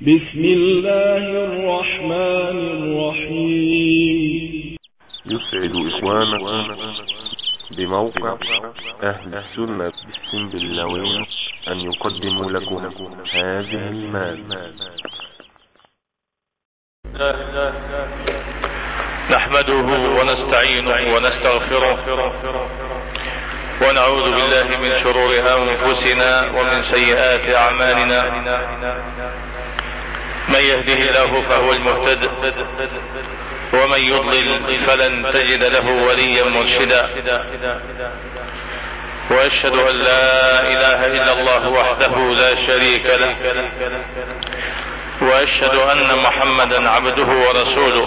بسم الله الرحمن الرحيم. يسعد إخوانكم بموقع أهل السنة بالسنبلاوين أن يقدموا لكم هذه المادة. نحمده ونستعينه ونستغفره ونعوذ بالله من شرور أنفسنا ومن سيئات أعمالنا. من يهده الله فهو المهتد ومن يضلل فلن تجد له وليا مرشدا. وأشهد أن لا إله إلا الله وحده لا شريك له وأشهد أن محمدا عبده ورسوله.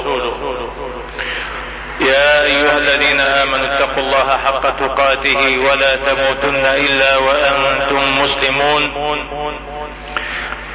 يا أيها الذين آمنوا اتقوا الله حق تقاته ولا تموتن إلا وأنتم مسلمون.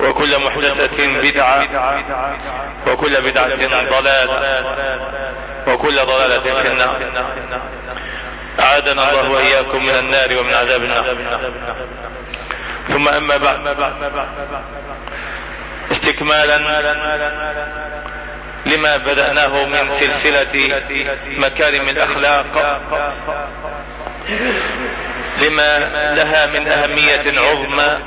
وكل محدثة بدعة وكل بدعة ضلالة وكل ضلالة في النار. أعادنا الله وإياكم من النار ومن عذاب النار. ثم أما بعد استكمالا لما بدأناه من سلسلة مكارم الأخلاق لما لها من أهمية عظمى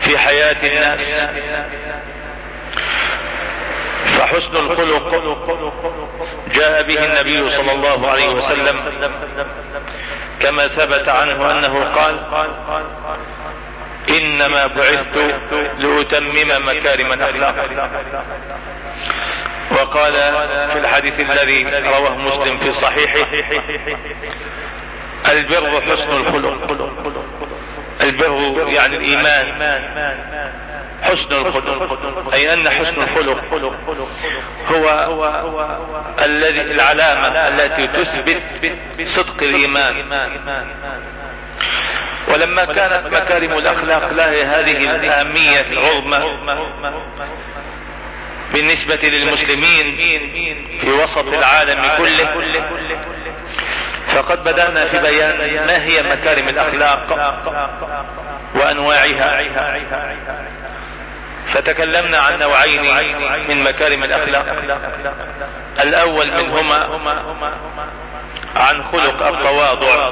في حياة الناس فحسن الخلق جاء به النبي صلى الله عليه وسلم كما ثبت عنه أنه قال إنما بعثت لأتمم مكارم الأخلاق. وقال في الحديث الذي رواه مسلم في صحيحه البر حسن الخلق. البر يعني الإيمان. حسن الخلق. أي أن حسن الخلق هو الذي العلامة التي تثبت صدق الإيمان. ولما كانت مكارم الأخلاق لها هذه الأهمية العظمى بالنسبة للمسلمين في وسط العالم كله. فقد بدأنا في بيان ما هي مكارم الأخلاق وأنواعها. فتكلمنا عن نوعين من مكارم الأخلاق. الأول منهما عن خلق التواضع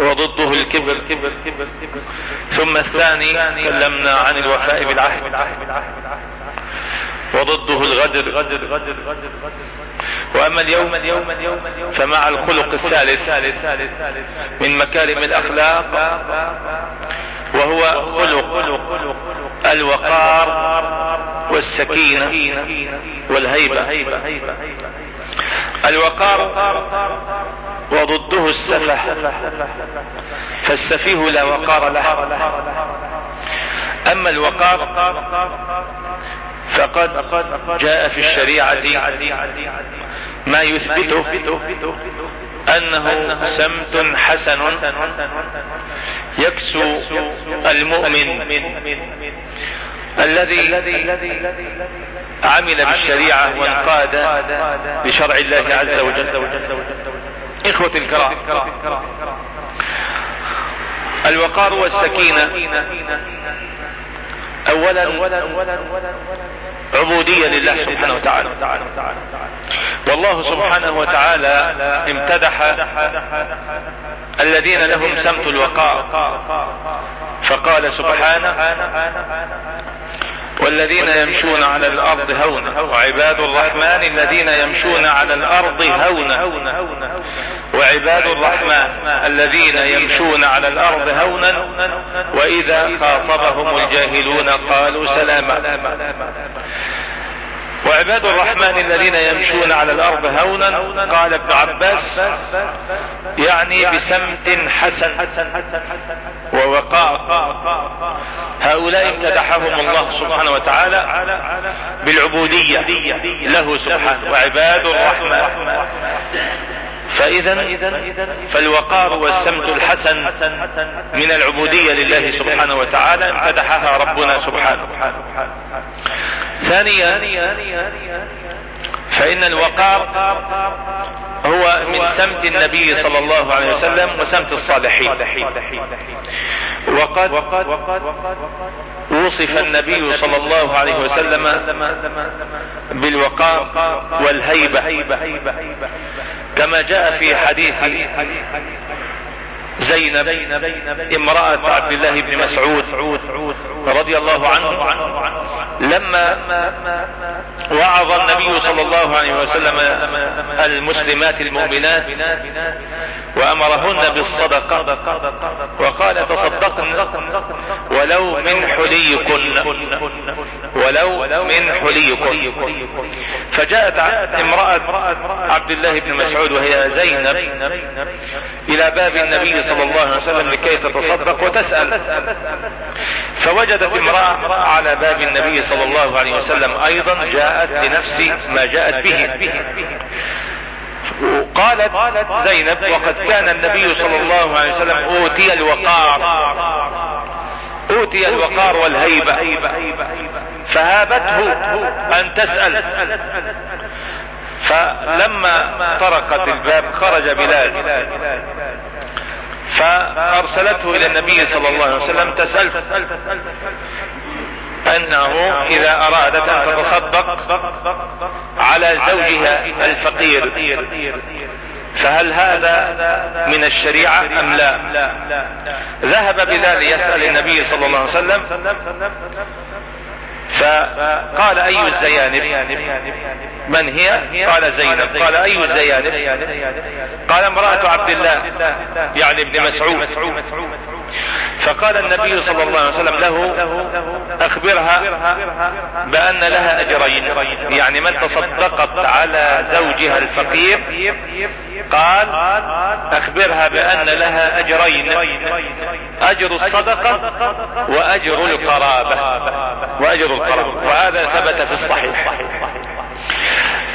وضده الكبر. ثم الثاني تكلمنا عن الوفاء بالعهد وضده الغدر. وأما اليوم فمع الخلق الثالث من مكارم الأخلاق وهو خلق الوقار والسكينة والهيبة. الوقار وضده السفه فالسفيه لا وقار له. أما الوقار فقد جاء في الشريعة ما يثبته أنه سمت حسن يكسو المؤمن الذي عمل بالشريعة وانقاد بشرع الله عز وجل. إخوة الكرام الوقار والسكينة اولا عبودية لله سبحانه وتعالى. والله سبحانه وتعالى امتدح الذين لهم سمت الوقار. فقال سبحانه والذين يمشون على الأرض هونا. وعباد الرحمن الذين يمشون على الأرض هونا. وعباد الرحمن الذين يمشون على الأرض هونا. وإذا خاطبهم الجاهلون قالوا سلاما. وعباد الرحمن الذين يمشون على الأرض هونا قال ابن عباس يعني بسمت حسن ووقار هؤلاء امتدحهم الله سبحانه وتعالى بالعبودية له سبحانه وعباد الرحمن. فاذا فالوقار والسمت الحسن من العبودية لله سبحانه وتعالى امتدحها ربنا سبحانه. ثانيا فإن الوقار هو من سمت النبي صلى الله عليه وسلم وسمت الصالحين. وقد وصف النبي صلى الله عليه وسلم بالوقار والهيبة كما جاء في حديث زينب امرأة عبد الله بن مسعود. رضي الله عنه لما وعظ النبي صلى الله عليه وسلم المسلمات المؤمنات وأمرهن بالصدقة وقال تصدقن ولو من حليكن ولو من حليكن. فجاءت امرأة عبد الله بن مسعود وهي زينب إلى باب النبي صلى الله عليه وسلم لكي تتصدق وتسأل. فوجدت امرأة على باب النبي صلى الله عليه وسلم أيضا جاءت لنفس ما جاءت به. قالت زينب وقد كان النبي صلى الله عليه وسلم أوتي الوقار أوتي الوقار والهيبة فهابته أن تسأل. فلما طرقت الباب خرج بلال. فأرسلته إلى النبي صلى الله عليه وسلم تسأل أنه إذا ارادت أن تتصدق على زوجها الفقير فهل هذا من الشريعة أم لا؟ ذهب بلال يسأل النبي صلى الله عليه وسلم فقال أي الزيانب؟ من هي؟ قال زينب. قال أي الزيانب قال امرأة عبد الله يعني ابن مسعود. فقال النبي صلى الله عليه وسلم له أخبرها بأن لها أجرين. يعني من تصدقت على زوجها الفقير؟ قال أخبرها بأن لها أجرين. أجر الصدقة وأجر القرابة. وأجر القرابة. وهذا ثبت في الصحيح.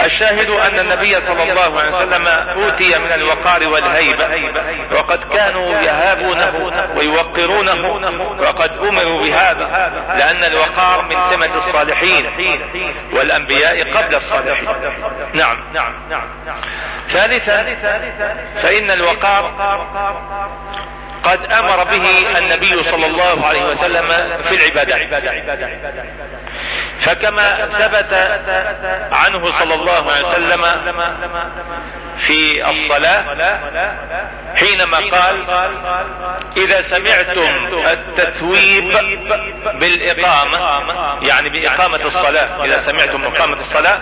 الشاهد أن النبي صلى الله عليه وسلم أوتي من الوقار والهيبة وقد كانوا يهابونه ويوقرونه وقد أمروا بهذا لأن الوقار من سمة الصالحين والأنبياء قبل الصالحين. نعم. ثالثا فإن الوقار قد أمر به النبي صلى الله عليه وسلم في العبادات. فكما ثبت عنه صلى الله عليه وسلم في الصلاة حينما قال إذا سمعتم التثويب بالإقامة يعني بإقامة الصلاة إذا سمعتم إقامة الصلاة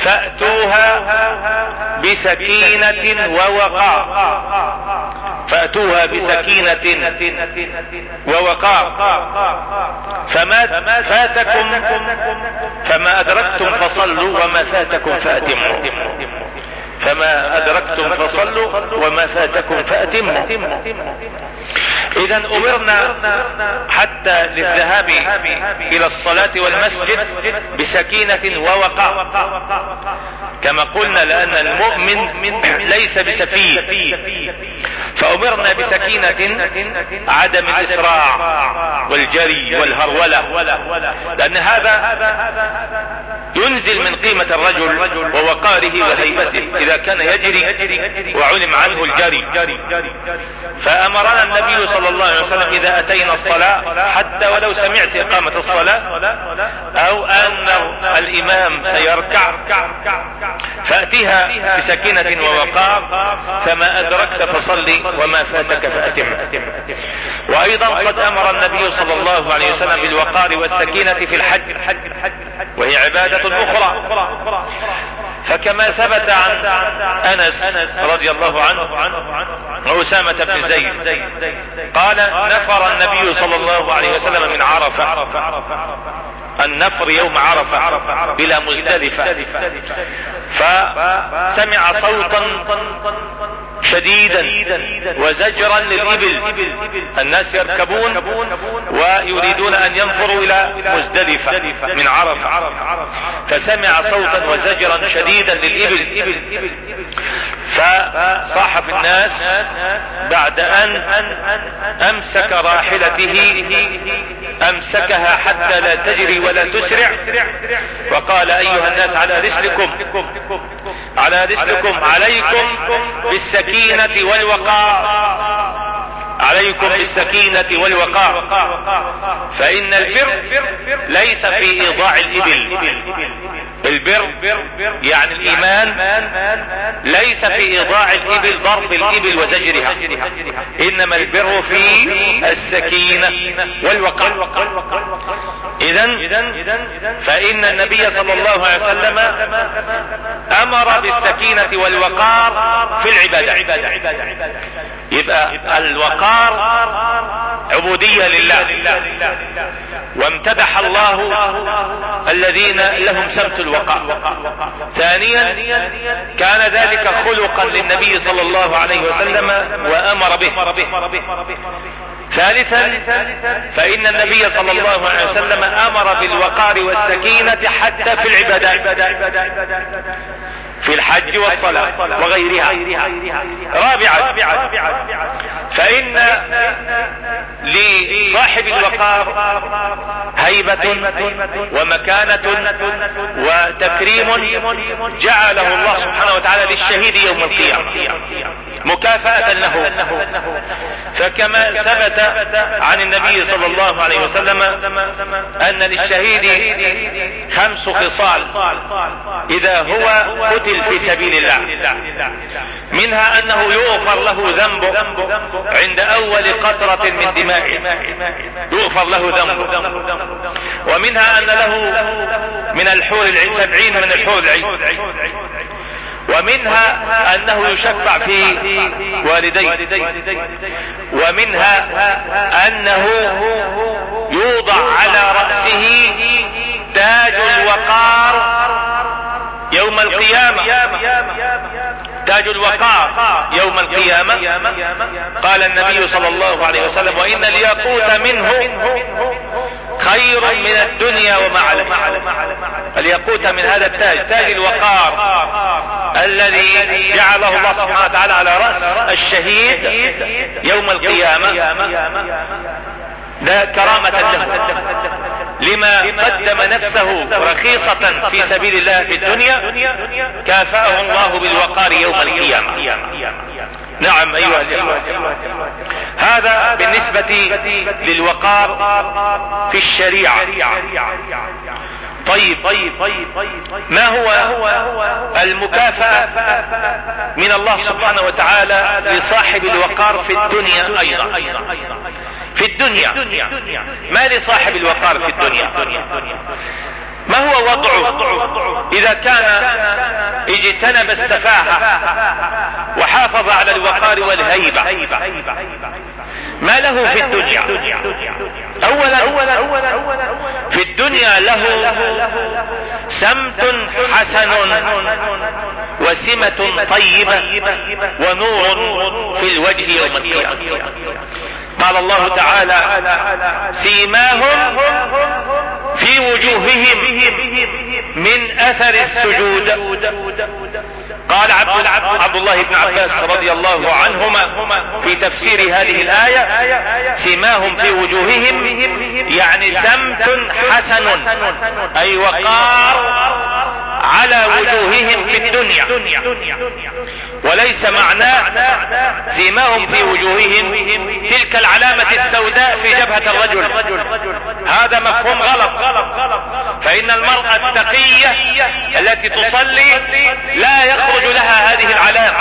فأتوها بسكينة ووقار. فأتوها بسكينة ووقار. فما فاتكم فما أدركتم فصلوا وما فاتكم فأتموا. فما أدركتم فصلوا وما فاتكم فأتموا. اذا أمرنا حتى للذهاب إلى الصلاة والمسجد بسكينة ووقار كما قلنا لأن المؤمن ليس بسفيه. فأمرنا بسكينة عدم الإسراع والجري والهرولة. لأن هذا ينزل من قيمة الرجل ووقاره وهيبته إذا كان يجري وعلم عنه الجري. فأمرنا النبي صلى الله عليه وسلم إذا أتينا الصلاة حتى ولو سمعت إقامة الصلاة أو أن الإمام سيركع فأتيها بسكينة ووقار فما أدركت فصلي وما فاتك فأتم. وأيضا قد أمر النبي صلى الله عليه وسلم بالوقار والسكينة في الحج وهي عبادة أخرى فكما ثبت عن أنس رضي الله عنه واسامة بن زيد قال نفر النبي صلى الله عليه وسلم من عرفة. النفر يوم عرفة إلى مزدلفة. فسمع صوتا شديدا وزجرا للإبل. الناس يركبون ويريدون أن ينفروا إلى مزدلفة من عرفة. فسمع صوتا وزجرا شديدا للإبل. فصاح في الناس بعد أن أمسك راحلته أمسكها حتى لا تجري ولا تسرع. وقال أيها الناس على رسلكم على رسلكم عليكم بالسكينة والوقار. عليكم بالسكينة والوقار. فإن البر ليس في إيضاع الإبل. البر يعني الإيمان ليس في إيضاع الإبل ضرب الإبل وزجرها. إنما البر في السكينة والوقار. إذا فإن النبي صلى الله عليه وسلم أمر بالسكينة والوقار في العبادة. يبقى الوقار عبودية لله. وامتدح الله الذين لهم سمت الوقار ثانيا كان ذلك خلقا للنبي صلى الله عليه وسلم وأمر به. ثالثا فإن النبي صلى الله عليه وسلم أمر بالوقار والسكينة حتى في العبادات. في الحج والصلاة وغيرها. رابعا. فإن لصاحب الوقار هيبة ومكانة وتكريم جعله الله سبحانه وتعالى للشهيد يوم القيامة. مكافأة له. فكما ثبت عن النبي صلى الله عليه وسلم أن للشهيد خمس خصال إذا هو قتل في سبيل الله. منها أنه يغفر له ذنبه عند أول قطرة من دمائه. يغفر له ذنبه ومنها أن له من الحور العين سبعين من الحور العين. ومنها أنه يشفع في والديه. ومنها أنه يوضع على رأسه تاج الوقار يوم القيامة. تاج الوقار يوم القيامة. قال النبي صلى الله عليه وسلم وإن الياقوت منه خير من الدنيا وما عليها الياقوت من هذا التاج تاج الوقار الذي جعله الله سبحانه وتعالى على رأس الشهيد يوم القيامة. ده كرامة له. لما قدم نفسه رخيصة في سبيل الله في الدنيا كافأه الله بالوقار يوم القيامة. نعم أيها الإخوة. هذا بالنسبة للوقار في الشريعة. طيب ما هو المكافأة من الله سبحانه وتعالى لصاحب الوقار في الدنيا أيضا؟ في الدنيا. ما لصاحب الوقار في الدنيا. ما هو وضعه إذا كان اجتنب السفاهة وحافظ على الوقار والهيبة؟ ما له في الدنيا؟ اولا في الدنيا له سمت حسن وسمة طيبة ونور في الوجه يوم القيامة. قال الله تعالى سيماهم في وجوههم من أثر السجود. قال عبد, عبد الله بن عباس رضي الله عنهما في تفسير هذه الآية سماهم في وجوههم يعني سمت حسن أي وقار على وجوههم في الدنيا. وليس معناه سيماهم في وجوههم تلك العلامة السوداء في جبهة الرجل. هذا مفهوم غلط. فإن المرأة التقية التي تصلي لا يخرج لها هذه العلامة.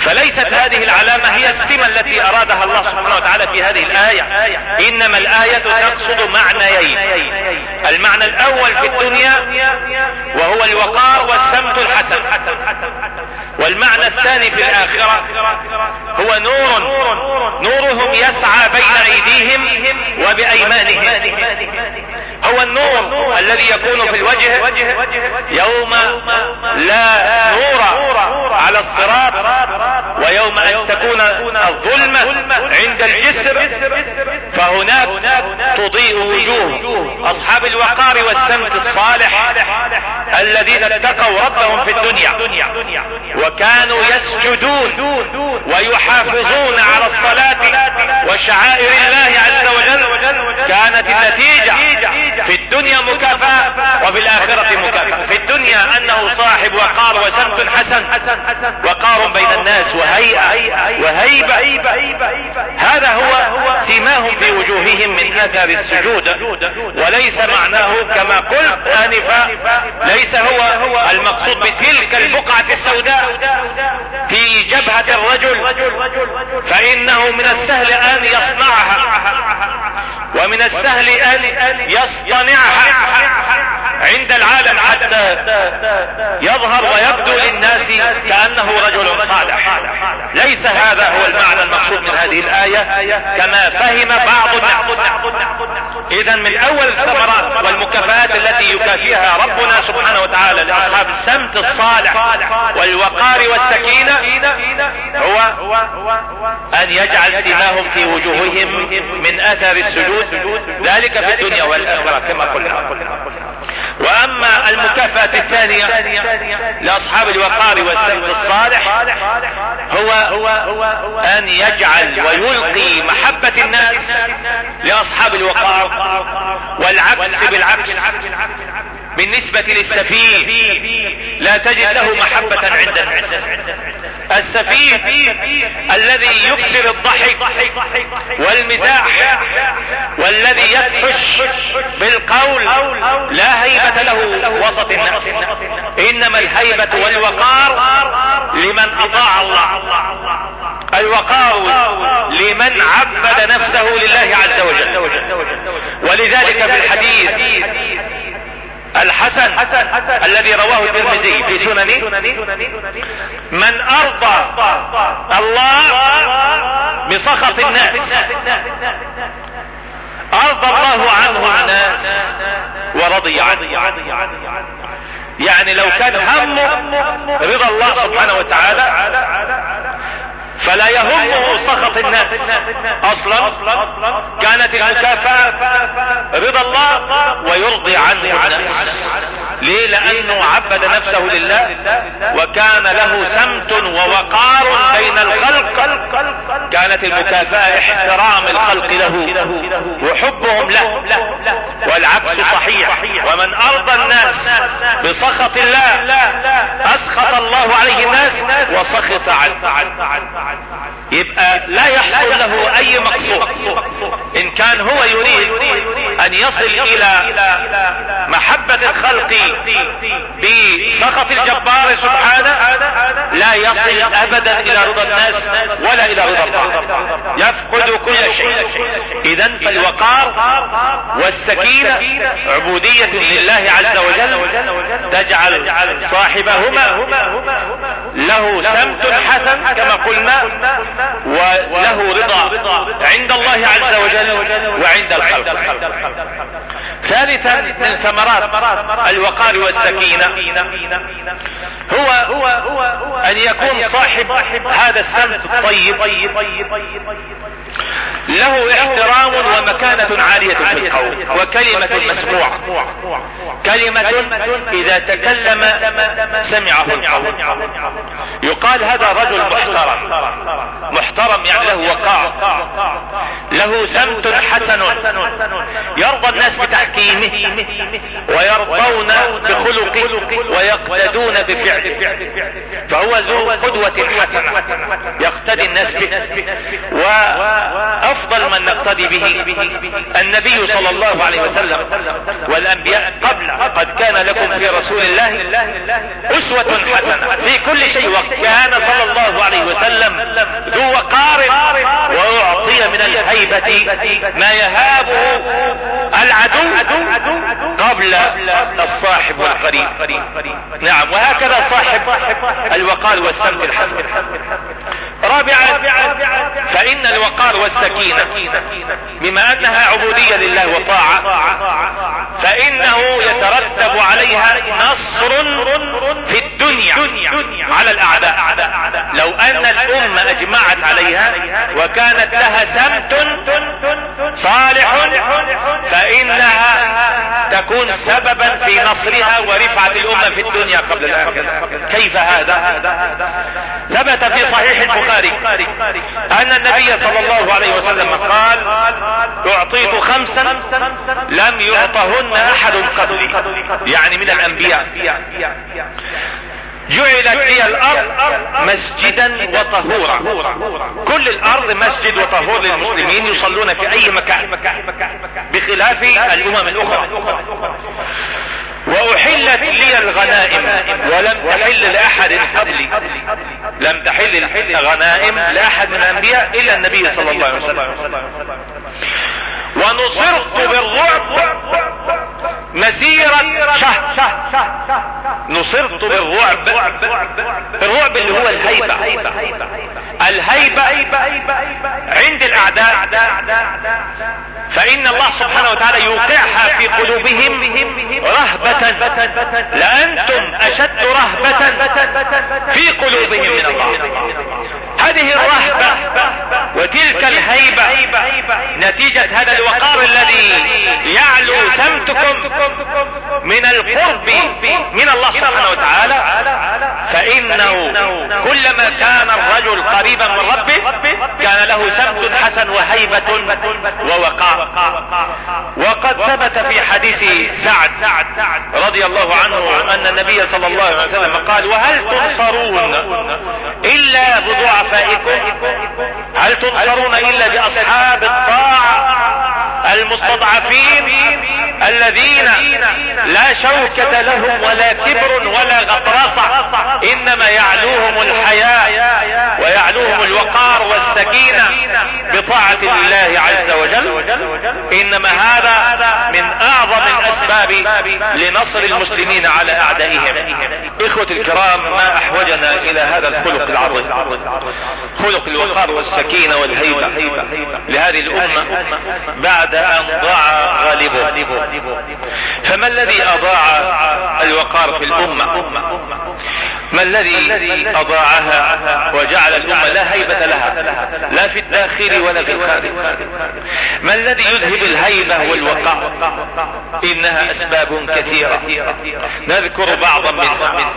فليست هذه العلامة هي السمة التي أرادها الله سبحانه وتعالى في هذه الآية. إنما الآية تقصد معنيين. المعنى الأول في الدنيا وهو الوقار والسمت الحسن. والمعنى الثاني في الآخرة هو نور. نورهم يسعى بين أيديهم وبأيمانهم. هو النور الذي يكون في الوجه يوم لا نور على الصراط ويوم أن تكون الظلمة عند الجسر فهناك تضيء وجوه. أصحاب الوقار والسمت الصالح الذين اتقوا ربهم في الدنيا. وكانوا يسجدون ويحافظون على الصلاة وشعائر الله. كانت النتيجة في الدنيا مكافأة وفي الآخرة مكافأة. في الدنيا أنه صاحب وقار وسمت حسن وقار بين الناس وهيئة وهيبة. هذا هو سماهم في وجوههم من أثر السجود. وليس معناه كما قلت آنفا ليس هو المقصود بتلك البقعة السوداء في جبهة الرجل. فإنه من السهل أن يصنعها. ومن السهل أن يصطنعها. عند العالم حتى يظهر ويبدو للناس كأنه رجل صالح. ليس هذا هو المعنى المقصود من هذه الآية كما فهم بعض اذا من أول الثمرات والمكافآت التي يكافيها ربنا سبحانه وتعالى لأصحاب السمت الصالح والوقار والسكينة هو أن يجعل سماهم في وجوههم من اثر السجود ذلك في الدنيا والآخرة كما قلنا. وأما المكافأة الثانية لأصحاب الوقار والسمت الصالح هو هو أن يجعل ويلقي محبة الناس لأصحاب الوقار والعكس بالعكس. بالنسبة للسفيه لا تجد له محبة عند السفيه الذي يكثر الضحك والمزاح والذي يفحش بالقول لا هيبة له وسط الناس. إنما الهيبة والوقار لمن أطاع الله. الوقار لمن عبد نفسه لله عز وجل. ولذلك في الحديث الحسن الذي رواه الترمذي في سننه. من أرضى الله بسخط الناس. أرضى الله عنه الناس ورضي عنه. يعني لو كان همه رضا الله سبحانه وتعالى فلا يهمه سخط الناس. أصلا كانت المكافأة رضا الله ويرضي عنه. ليه؟ لأنه عبد نفسه لله وكان له سمت ووقار بين الخلق. كانت المكافأة احترام الخلق له وحبهم له. والعكس صحيح. ومن أرضى الناس بسخط الله أسخط الله عليه الناس وسخط عنه. يبقى لا يحصل له أي مقصود. إن كان هو يريد أن يصل إلى محبة الخلق بسخط الجبار سبحانه لا يصل ابدا إلى رضا الناس ولا إلى رضا الله. يفقد كل شيء. اذا فالوقار والسكينة عبودية لله عز وجل تجعل صاحبهما له سمت حسن كما قلنا وله رضا عند الله عز وجل وعند الخلق. ثالثا من ثمرات الوقار والسكينة هو هو أن يكون صاحب هذا السمت الطيب. له احترام ومكانة عالية في القول وكلمة مسموعة كلمة إذا تكلم سمعه القول. يقال هذا رجل محترم. محترم يعني له وقار له سمت حسن. يرضى الناس بتحكيمه ويرضون بخلقه خلقه ويقتدون بفعله. فهو ذو قدوة حسنة. يقتدي الناس به. وأفضل من نقتدي به النبي صلى الله عليه وسلم والأنبياء قبل قد كان لكم في رسول الله أسوة حسنة. في كل شيء وكان صلى الله عليه وسلم ذو وقار وأعطي من الهيبة ما يهابه العدو قبل الصاحب والقريب نعم وهكذا صاحب الوقار والسمت الحسن. رابعا فإن الوقار والسكينة بما أنها عبودية لله وطاعة فإنه يترتب عليها نصر في الدنيا على الأعداء. لو أن الأمة أجمعت عليها وكانت لها سمت صالح فإنها تكون سببا في نصرها ورفعة الأمة في الدنيا قبل الآخرة. كيف هذا؟ ثبت في صحيح البخاري أن النبي صلى الله عليه وسلم قال أعطيت خمسا لم يعطهن أحد قبلي. يعني من الأنبياء. جعلت لي الأرض مسجدا وطهورا. كل الأرض مسجد وطهور للمسلمين يصلون في أي مكان بخلاف الأمم الأخرى. وأحلت لي الغنائم ولم تحل لأحد قبلي. لم تحل الغنائم لأحد من الأنبياء إلا النبي صلى الله عليه وسلم. ونصرت بالرعب مسيرة شهر. نصرت بالرعب الرعب اللي هو الهيبة. الهيبة عند الأعداء. فإن الله سبحانه وتعالى يوقعها في قلوبهم رهبة لأنتم أشد رهبة في قلوبهم من الله. هذه الرهبة وتلك الهيبة نتيجة هذا الوقار الذي يعلو سمتكم من القرب من الله سبحانه وتعالى. فإنه كلما كان الرجل قريبا من ربه كان له سمت حسن وهيبة ووقار. وقد ثبت في حديث سعد رضي الله عنه أن النبي صلى الله عليه وسلم قال وهل تنصرون إلا بضعفائكم هل تنصرون إلا بأصحاب الطاعة المستضعفين الذين لا شوكة لهم ولا كبر ولا غطرسة؟ إنما يعلوهم الحياء ويعلوهم الوقار والسكينة بطاعة الله عز وجل. إنما هذا من أعظم الأسباب لنصر المسلمين على أعدائهم. إخوة الكرام ما أحوجنا إلى هذا الخلق العظيم. خلق الوقار والسكينة والهيبة. لهذه الأمة بعد أن ضاع غالبه. فما الذي أضاع الوقار في الأمة؟ ما الذي أضاعها وجعل الأمة لا هيبة لها؟ لا في الداخل ولا في الخارج. ما الذي يذهب الهيبة والوقار إنها أسباب كثيرة. نذكر بعضا منها.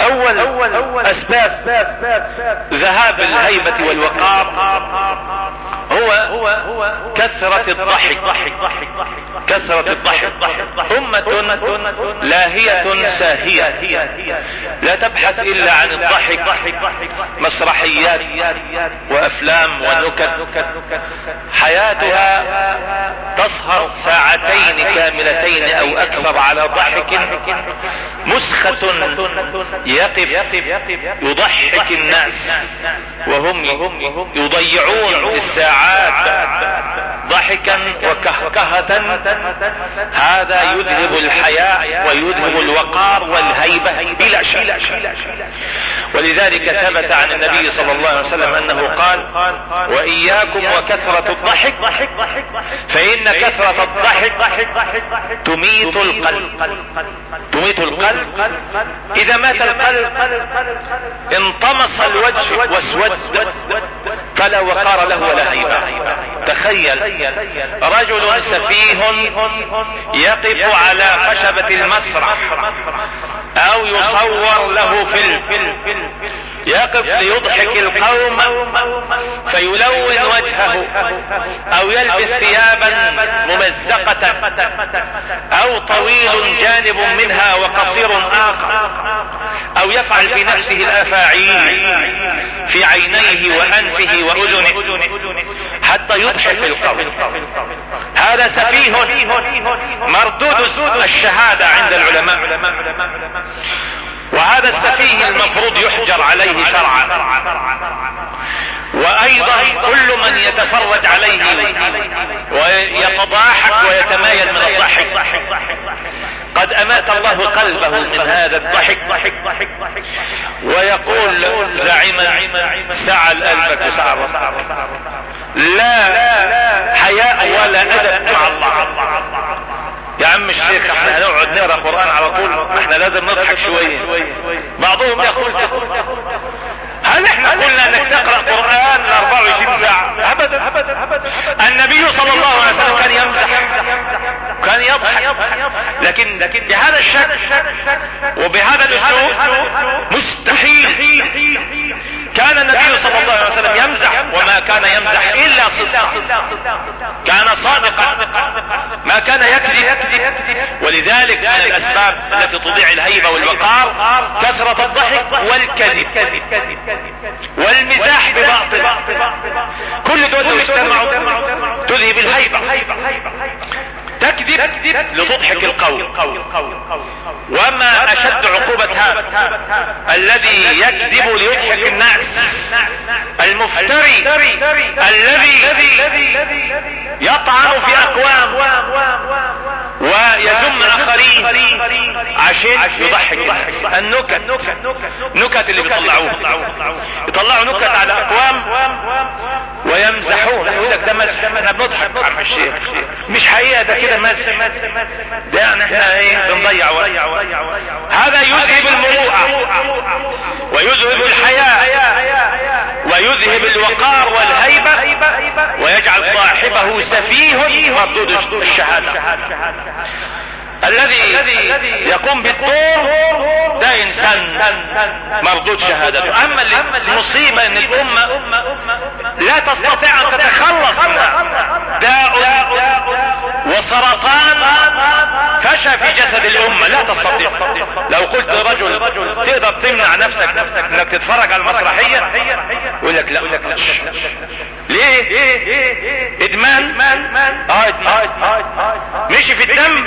أول أسباب ذهاب الهيبة والوقار هو كثرة الضحك. كثرة الضحك. أمة لاهية ساهية. لا تبحث إلا عن الضحك. مسرحيات وأفلام ونكت. حياتها تسهر ساعتين كاملتين أو أكثر على ضحك. مسخة يقف يضحك الناس وهم يضيعون الساعات. ضحكا وكهكهة هذا يذهب الحياء ويذهب الوقار والهيبة بلا شك. ولذلك ثبت عن النبي صلى الله عليه وسلم أنه قال وإياكم وكثرة الضحك فإن كثرة الضحك تميت القلب. تميت القلب. إذا مات القلب انطمس الوجه واسود. فلا وقار له ولا هيبة. تخيل رجل سفيه يقف على خشبة المسرح أو يصور له فيلم. يقف ليضحك القوم فيلون وجهه أو يلبس ثيابا ممزقة أو طويل جانب منها وقصير آخر. أو يفعل في نفسه الأفاعيل. في عينيه وأنفه وأذنه. حتى يضحك القوم. هذا سفيه مردود الشهادة عند العلماء. وهذا السفيه المفروض يحجر عليه شرعا. وأيضا كل من يتفرج عليه ويتضاحك ويتمايل من الضحك. قد أمات الله قلبه من هذا الضحك. ويقول زعما سعى قلبك سعى لا حياء ولا أدب مع الله. يا عم الشيخ إحنا هنقعد نقرا قران على طول إحنا لازم نضحك شوية. بعضهم يقول هل إحنا قلنا إنك تقرأ قرآن 24 ساعة؟ ابدا ابدا ابدا النبي صلى الله عليه وسلم كان يمزح. كان يضحك لكن لكن بهذا الشكل وبهذا الأسلوب مستحيل. كان النبي صلى الله عليه وسلم يمزح وما كان يمزح إلا صدقا. كان صادقا. ما كان يكذب. ولذلك من الأسباب التي تضيع الهيبة والوقار كثرة الضحك والكذب. والمزاح بباطل كل دول يجتمعوا تذهب الهيبة. تكذب لتضحك القوم وما أشد عقوبة هذا الذي يكذب ليضحك الناس. المفتري الذي يطعن في أقوام ويذم اخرين عشان يضحك النكت. نكت اللي بيطلعوها. يطلعوا نكت على أقوام. ويمزحون يقول لك ده مزح إحنا بنضحك عم الشيخ. مش حقيقة ده كده مزح ده يعني إحنا إيه بنضيع وقت. هذا يذهب المروءه ويذهب الحياء. ويذهب الوقار والهيبة. ويجعل صاحبه سفيه مردود الشهادة. الذي يقوم بالدور ده انسان مردود شهادته. أما المصيبة إن الأمة لا تستطيع أن تتخلص داء وسرطان فشى في جسد الأمة. لا تستطيع. لو قلت لرجل تقدر تمنع نفسك إنك تتفرج على المسرحية؟ يقول لك لا. ليه؟ إدمان؟ آه إدمان. مشي في الدم؟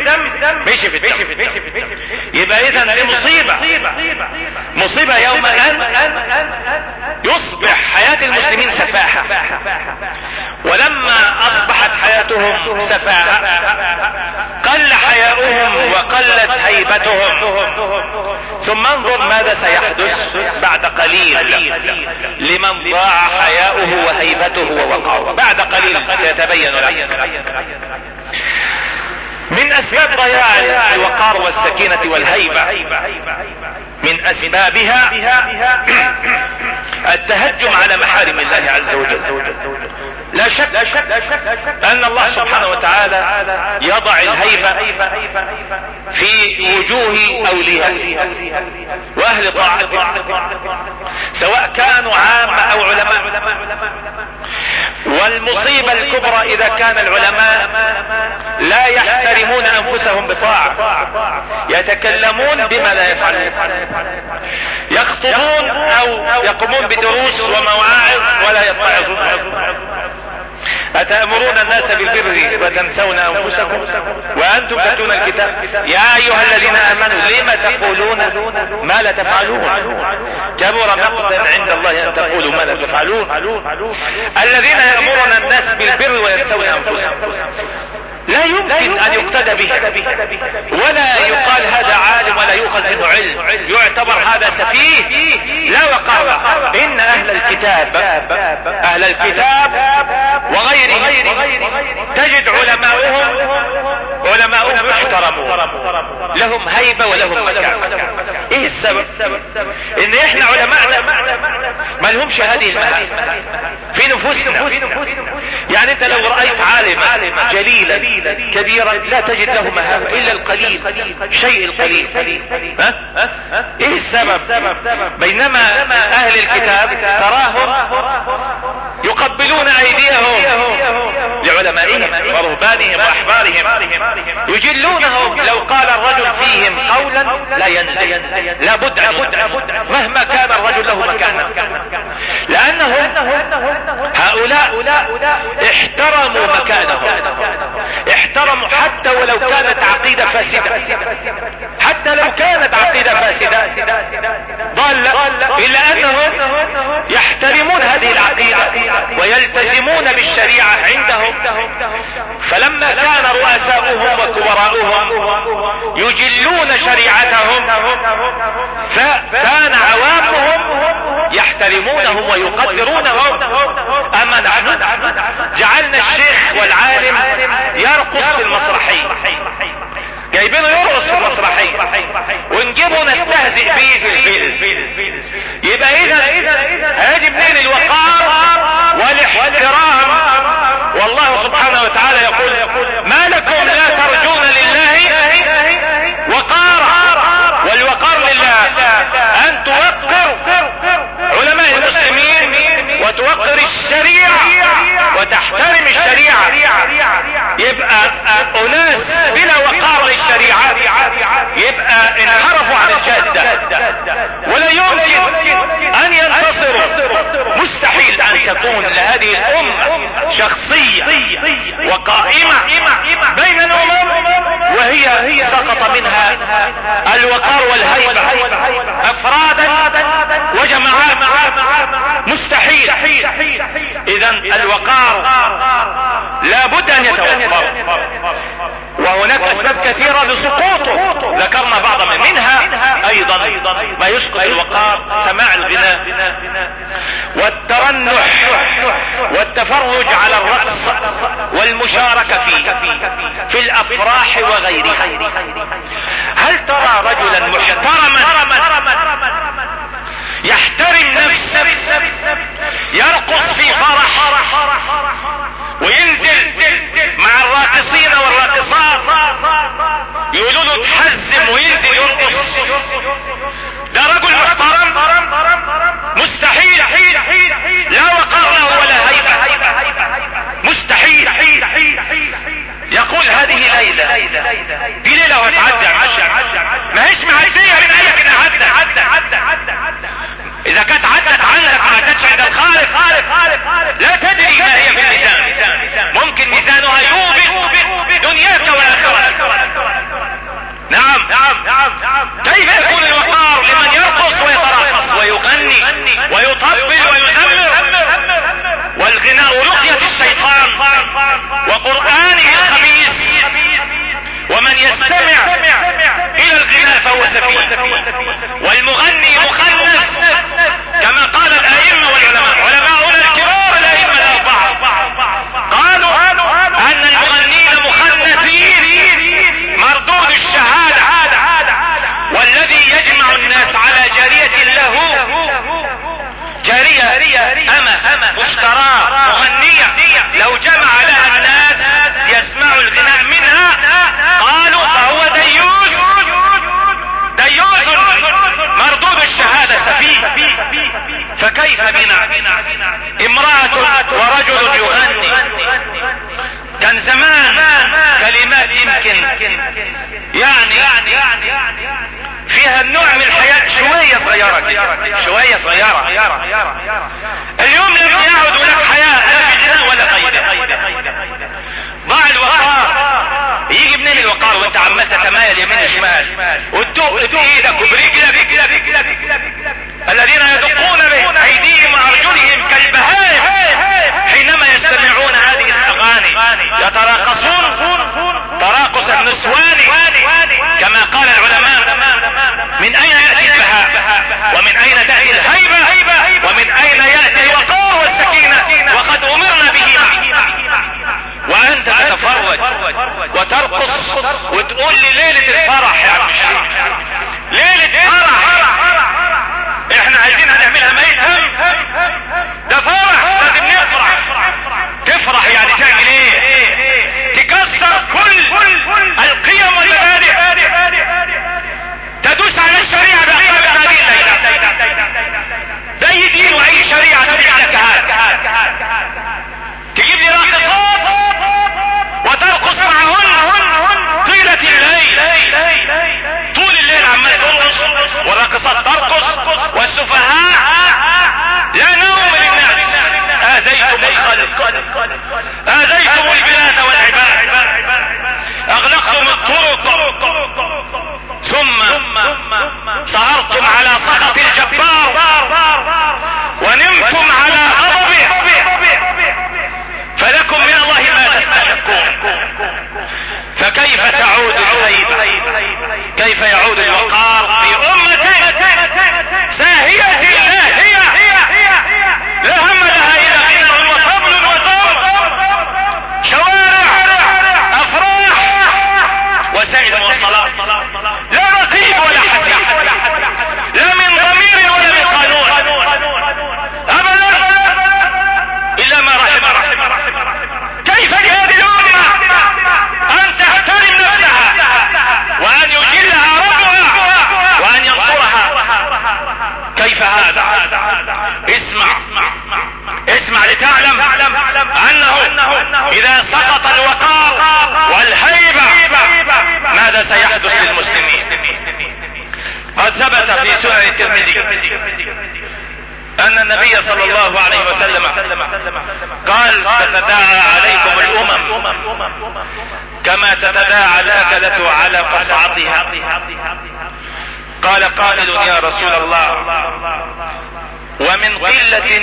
مشي في الدم. يبقى اذا دي مصيبة مصيبة يوم ان يصبح حياة المسلمين سفاحة. ولما اصبحت حياتهم سفاهة قل حياؤهم وقلت هيبتهم. ثم انظر ماذا سيحدث بعد قليل لمن ضاع حياؤه وهيبته ووقاره بعد قليل سيتبين لك من أسباب ضياع الوقار والسكينة والهيبة من أسبابها التهجم على محارم الله عز وجل. لا شك ان الله سبحانه وتعالى يضع الهيبة في وجوه اوليائه وأهل طاعته. سواء كانوا عامة أو علماء. والمصيبة الكبرى إذا كان العلماء لا يحترمون أنفسهم بطاعة. يتكلمون بما لا يفعلون. يخطبون أو يقومون بدروس ومواعظ ولا يتعظون أتأمرون الناس بالبر وتنسون أنفسكم؟ وأنتم تتلون الكتاب. يا أيها الذين آمنوا لم تقولون ما لا تفعلون؟ كبر مقتا عند الله أن تقولوا ما لا تفعلون. الذين يأمرون الناس بالبر وينسون أنفسهم. لا يمكن أن يقتدى به ولا يقال هذا عالم ولا يؤخذ منه علم يعتبر هذا سفيه لا وقار إن أهل الكتاب أهل الكتاب وغيرهم تجد علماؤهم علماؤهم احترموا لهم هيبة ولهم مكان إيه السبب؟ إن إحنا علماءنا ما لهمش هذه المهام. في نفوسنا. يعني أنت لو رأيت عالما جليلا كبيرا لا تجد له مهام إلا القليل. شيء القليل ها؟ إيه السبب؟ بينما أهل الكتاب تراهم يقبلون أيديهم لعلمائهم ورهبانهم وأحبارهم. يجلونهم لو قال الرجل فيهم قولا لا ينزل. لا بد مهما كان الرجل له مكانا لأنهم هؤلاء احترموا مكانهم. احترموا حتى ولو كانت عقيدة فاسدة. حتى لو كانت عقيدة فاسدة. ضالة إلا أنهم يحترمون هذه العقيدة ويلتزمون بالشريعة عندهم. فلما كان رؤساؤهم وكبراؤهم يجلون شريعتهم فكان عوامهم يحترمونهم ويقدرونهم اما نحن جعلنا الشيخ والعالم يرقص في المسرحية جايبينه يرقص في المسرحية ونجيبه نستهزئ فيه في الفيلم يبقى اذا هادي منين الوقار والاحترام والله سبحانه وتعالى يقول ما لكم لا ترجون لله وقارا والوقار لله ان توقر علماء المسلمين وتوقر الشريعة وتحترم الشريعة يبقى اناس بلا وقار للشريعة يبقى انحرفوا عن الجادة ولا يمكن ان ينتصروا مستحيل ان تكون لهذه الامة شخصية وقائمة بين الامم وهي سقط منها الوقار والهيبة افرادا وجماعات مستحيل اذا الوقار لابد ان يتوفر وهناك اسباب كثيرة لسقوطه ذكرنا بعض منها أيضا ما يسقط الوقار سماع الغناء والترنح والتفرج على الرأس والمشاركة فيه في الأفراح وغيرها. هل ترى رجلا محترما يحترم نفسه يرقص في فرح وينزل مع الراقصين والراقصات يقولوا له تحزم وينزل يرقص؟ ده رجل محترم مستحيل. لا وقار له ولا هيبة. مستحيل. يقول هذه ليلة دي ليلة وتعدى ما هيش معدية من ايك انها عدى. إذا كانت عدت عنك ما عدتش عند الخالق. لا تدري ما هي في الميزان ممكن ميزانها يوبق دنياك واخرتك نعم. كيف يكون الوقار لمن يرقص ويترقص ويغني ويطبل ويزمر والغناء رقية الشيطان وقرآنه الخبيث. ومن يستمع إلى الغناء فهو سفيه. والمغني مخنث كما قال الأئمة والعلماء. علماؤنا الكبار الائمة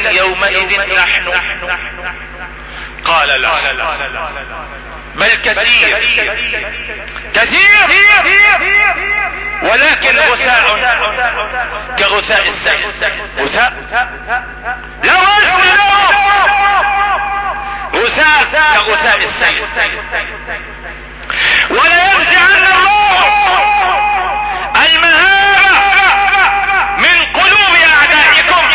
يومئذ نحن. قال لا. بل كثير. كثير. ولكن غثاء. كغثاء السيل. غثاء. لا وزن غثاء. كغثاء السيل. ولا ينزعن الله المهابة من قلوب اعدائكم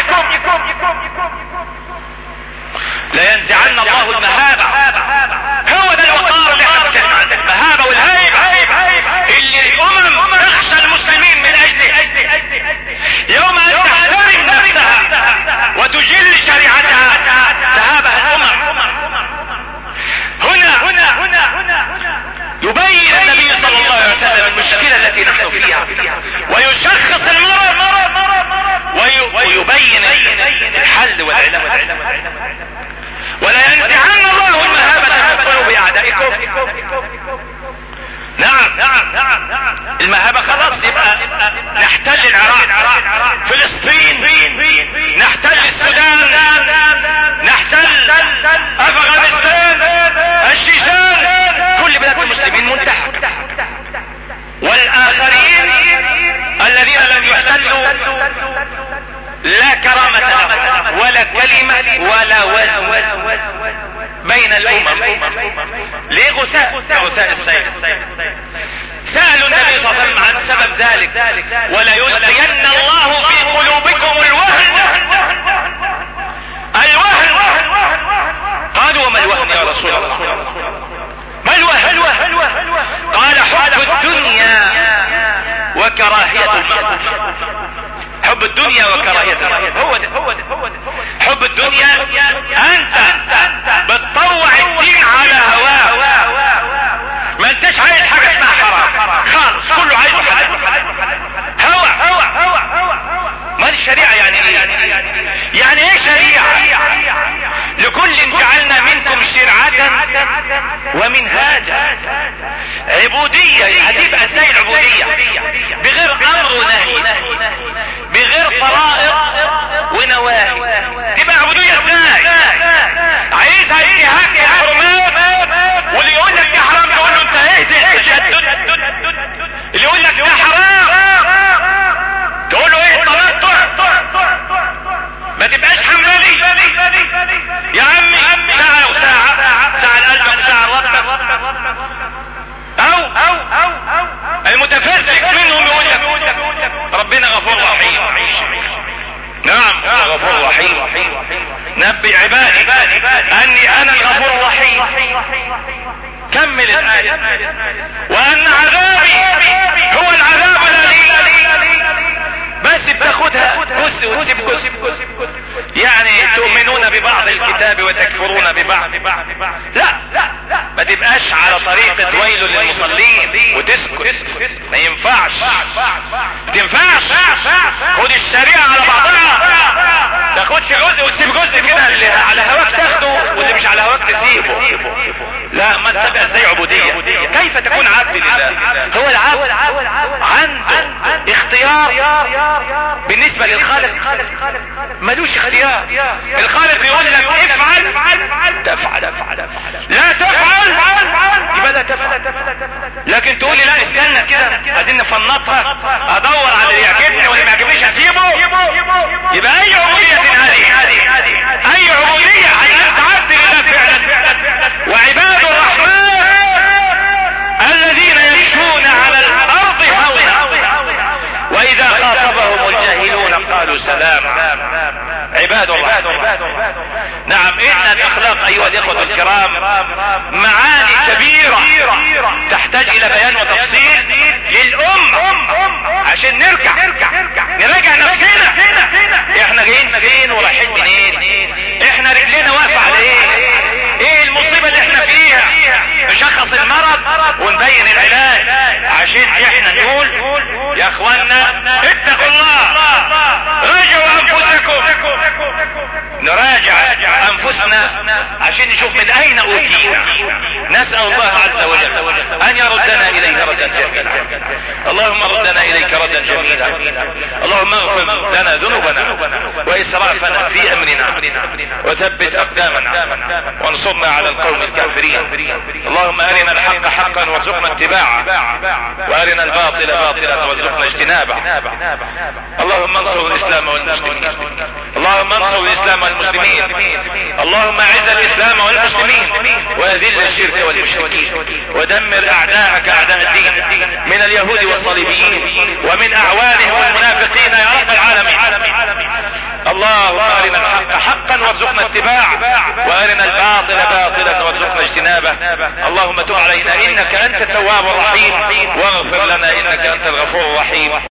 لا ينزعن الله المهابة هو ده الوقار اللي إحنا بنتكلم عنه المهابة والهيبة اللي الامم تخشى المسلمين من اجله يوم ان تحترم نفسها وتجل شريعتها تهابها الامم هنا هنا هنا هنا يبين النبي صلى الله عليه وسلم المشكلة التي نحن فيها ويشخص المرض ويبين الحل والعلاج ولا ينزعن الله المهابة من قلوب اعدائكم نعم نعم نعم نعم المهابة خلاص يبقى نحتل العراق فلسطين نحتل السودان نحتل افغانستان الشيشان كل بلاد المسلمين منتهى والاخرين الذين لم يحتلوا لا كرامة لهم ولا كلمة ولا وزن بين الامم ليه غثاء غثاء السيف سألوا النبي صلى الله عليه وسلم عن سبب ذلك ولا يلقين الله في قلوبكم الوهن الوهن قالوا وما الوهن يا رسول الله ما الوهن قال حب الدنيا وكراهية حب الدنيا وكراهية هو ده هو ده هو ده حب الدنيا أنت بتطوع الدين على هواه. ما انتش عايز حاجة اسمها حرام. خالص كله عايزه حلال هوى. هوى هوى هوى ما دي الشريعة يعني إيه؟ يعني إيه شريعة؟ لكل جعلنا منكم شرعة ومنهاجا. عبودية هتبقى إزاي العبودية. بغير أمر ونهي. بغير فرائض ونواهي. تبقى عبودية إزاي عايزها انتهاك الحرمات واللي يقول لك يا حرام تقول له أنت اهدئ تشدد. اللي يقول لك ده حرام. تقول له إيه؟ تنطع ما تبقاش حنبلي يا عمي ساعة وساعة ساعة لقلبك ساعة لربك أو أو أو المتفزك منهم يقول لك ربنا غفور رحيم. نعم غفور رحيم. نبي عبادي أني أنا الغفور الرحيم. كمل الآية. وأن عذابي هو العذاب الأليم. بس بتاخدها كس وتسيب كس تؤمنون ببعض الكتاب وتكفرون ببعض. لا ما تبقاش على طريقة ويل للمصلين. وتسكت. ما ينفعش. ما تنفعش. خد الشريعة على بعضها. تاخدش جزء وتسيب جزء كده اللي على هواك تاخده واللي مش على هواك تسيبه. لا ما تبقى إزاي عبودية. كيف تكون عبد لله؟ هو العبد. عنده اختيار. بالنسبة للخالق. ملوش اختيار. الخالق يقول لك افعل. تفعل. لا تفعل. يبقى تفعل لكن تقول لي لا استنى كده عايزين نفنطها ادور على اللي يعجبني واللي ما يعجبنيش هسيبه. يبقى أي عبودية هذه أي عبودية انت عبد لله فعلا. وعباد الرحمن الذين يمشون على الأرض هونا وإذا خاطبهم الجاهلون قالوا سلام عباد الله. نعم إن الأخلاق أيها الإخوة الكرام معاني كبيرة تحتاج إلى بيان وتفصيل للام عشان نرجع. نراجع نفسنا. إحنا جايين فين ورايحين منين؟ إحنا رجلنا واقفة على إيه؟ إيه المصيبة اللي فيها نشخص المرض ونبين العلاج. عشان إحنا نقول يا اخوانا اتقوا الله. راجعوا أنفسكم. نراجع أنفسنا عشان نشوف من أين أوتينا. نسأل الله عز وجل أن يردنا اليه ردا جميلا. اللهم ردنا إليك ردا جميلا. اللهم اغفر لنا ذنوبنا وإسرافنا في أمرنا. وثبت أقدامنا. وانصرنا على القوم الكافرين. اللهم أرنا الحق حقا وارزقنا اتباعه وأرنا الباطل باطلا وارزقنا اجتنابه. اللهم انصر الإسلام والمسلمين. اللهم انصر الإسلام والمسلمين. اللهم أعز الإسلام والمسلمين. وأذل الشرك والمشركين. ودمر أعداءك أعداء الدين. من اليهود والصليبيين. ومن أعوانهم والمنافقين يا رب العالمين. اللهم أرنا الحق حقا وارزقنا اتباعه وأرنا الباطل باطلا وارزقنا اجتنابه. اللهم تب علينا إنك أنت التواب الرحيم واغفر لنا إنك أنت الغفور الرحيم.